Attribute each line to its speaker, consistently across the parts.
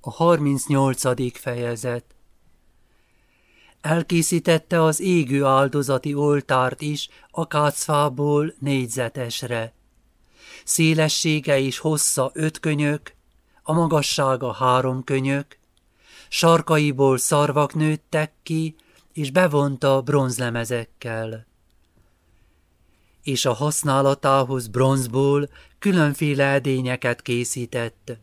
Speaker 1: A 38. fejezet Elkészítette az égő áldozati oltárt is akácfából négyzetesre. Szélessége és hossza öt könyök, a magassága három könyök, sarkaiból szarvak nőttek ki, és bevonta bronzlemezekkel. És a használatához bronzból különféle edényeket készített,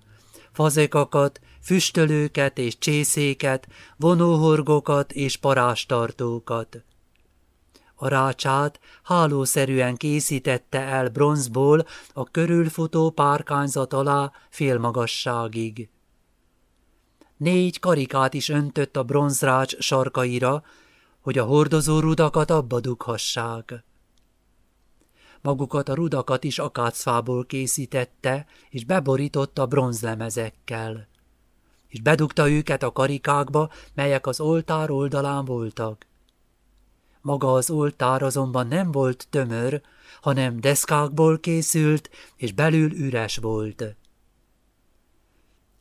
Speaker 1: fazekakat, füstölőket és csészéket, vonóhorgokat és parástartókat. A rácsát hálószerűen készítette el bronzból a körülfutó párkányzat alá félmagasságig. Négy karikát is öntött a bronzrács sarkaira, hogy a hordozó rudakat abba dughassák. Magukat a rudakat is akácfából készítette, és beborította bronzlemezekkel. És bedugta őket a karikákba, melyek az oltár oldalán voltak. Maga az oltár azonban nem volt tömör, hanem deszkákból készült, és belül üres volt.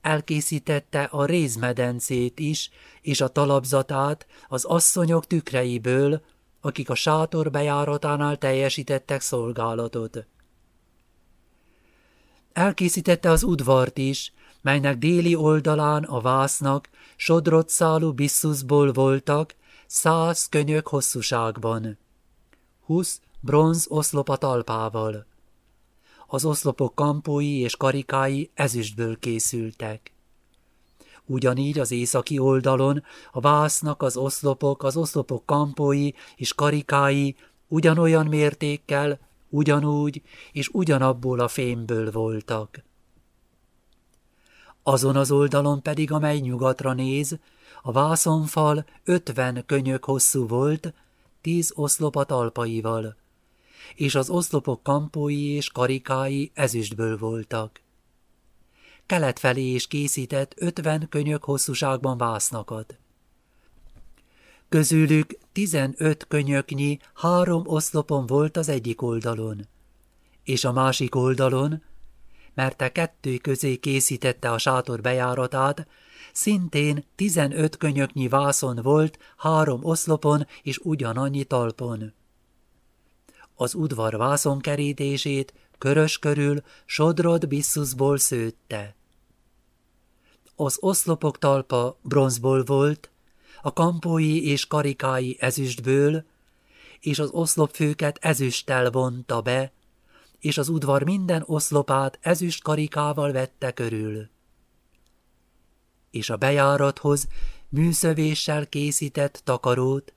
Speaker 1: Elkészítette a rézmedencét is, és a talapzatát az asszonyok tükreiből, akik a sátor bejáratánál teljesítettek szolgálatot. Elkészítette az udvart is, melynek déli oldalán a vásznak sodrott szálú bisszuszból voltak, száz könyök hosszúságban. Husz bronz oszlop a talpával. Az oszlopok kampói és karikái ezüstből készültek. Ugyanígy az északi oldalon a vásznak az oszlopok, az oszlopok kampói és karikái ugyanolyan mértékkel, ugyanúgy és ugyanabból a fémből voltak. Azon az oldalon pedig, amely nyugatra néz, a vászonfal ötven könyök hosszú volt, tíz oszlop a talpaival, és az oszlopok kampói és karikái ezüstből voltak. Kelet felé is készített ötven könyök hosszúságban vásznakat. Közülük tizenöt könyöknyi három oszlopon volt az egyik oldalon, és a másik oldalon, mert a kettő közé készítette a sátor bejáratát, szintén tizenöt könyöknyi vászon volt három oszlopon és ugyanannyi talpon. Az udvar vászonkerítését körös körül sodrod bisszuszból szőtte. Az oszlopok talpa bronzból volt, a kampói és karikái ezüstből, és az oszlopfőket ezüsttel vonta be, és az udvar minden oszlopát ezüst karikával vette körül. És a bejárathoz műszövéssel készített takarót,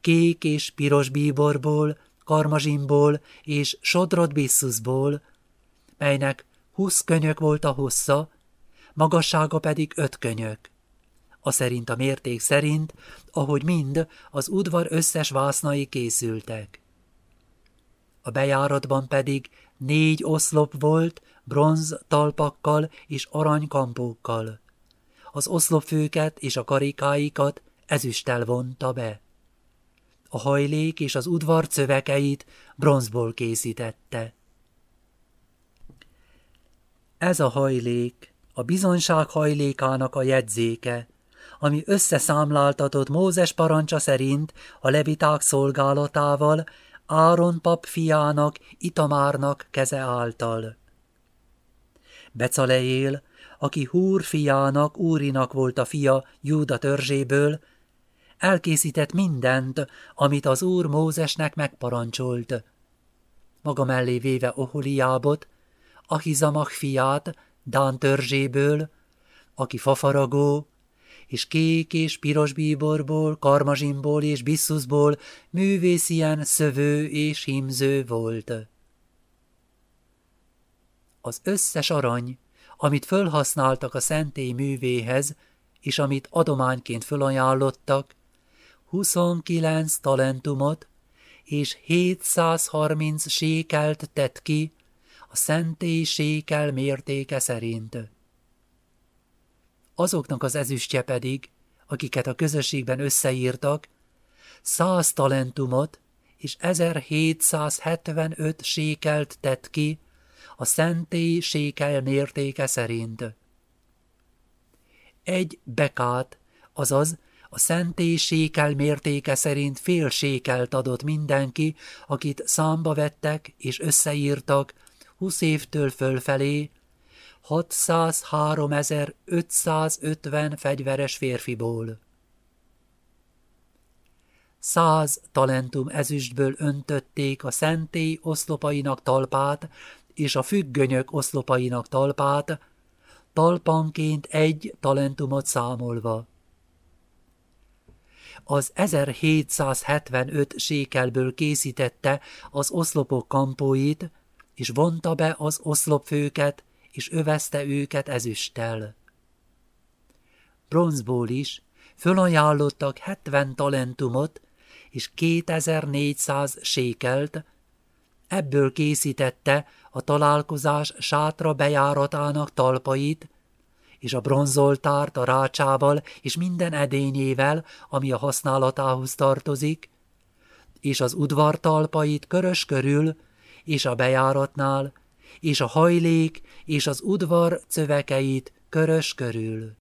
Speaker 1: kék és piros bíborból, karmazsimból és sodrot bisszuszból, melynek húsz könyök volt a hossza, magassága pedig öt könyök. A szerint a mérték szerint, ahogy mind az udvar összes vásznai készültek. A bejáratban pedig négy oszlop volt, bronz talpakkal és aranykampókkal. Az oszlopfőket és a karikáikat ezüsttel vonta be. A hajlék és az udvar cövekeit bronzból készítette. Ez a hajlék a bizonyság hajlékának a jegyzéke, ami összeszámláltatott Mózes parancsa szerint a leviták szolgálatával Áron pap fiának, Itamárnak keze által. Becalejél, aki Húr fiának, Úrinak volt a fia Júda törzséből, elkészített mindent, amit az Úr Mózesnek megparancsolt. Maga mellé véve Oholiábot, Ahizamach fiát, Dán törzséből, aki fafaragó, és kék és piros bíborból, karmazsimból és bisszuszból művészien szövő és himző volt. Az összes arany, amit fölhasználtak a szentély művéhez, és amit adományként fölajánlottak, 29 talentumot és 730 sékelt tett ki a szentély sékel mértéke szerint azoknak az ezüstje pedig, akiket a közösségben összeírtak, száz talentumot és 1775 sékelt tett ki a szentély sékel mértéke szerint. egy bekát, azaz a szentély sékel mértéke szerint fél adott mindenki, akit számba vettek és összeírtak, húsz évtől fölfelé, 603.550 fegyveres férfiból. Száz talentum ezüstből öntötték a szentély oszlopainak talpát és a függönyök oszlopainak talpát, talpanként egy talentumot számolva. Az 1775 sékelből készítette az oszlopok kampóit, és vonta be az oszlopfőket, és övezte őket ezüsttel. Bronzból is fölajánlottak 70 talentumot és 2400 sékelt, ebből készítette a találkozás sátra bejáratának talpait, és a bronzoltárt a rácsával és minden edényével, ami a használatához tartozik, és az udvar talpait körös körül, és a bejáratnál, és a hajlék és az udvar cövekeit körös körül.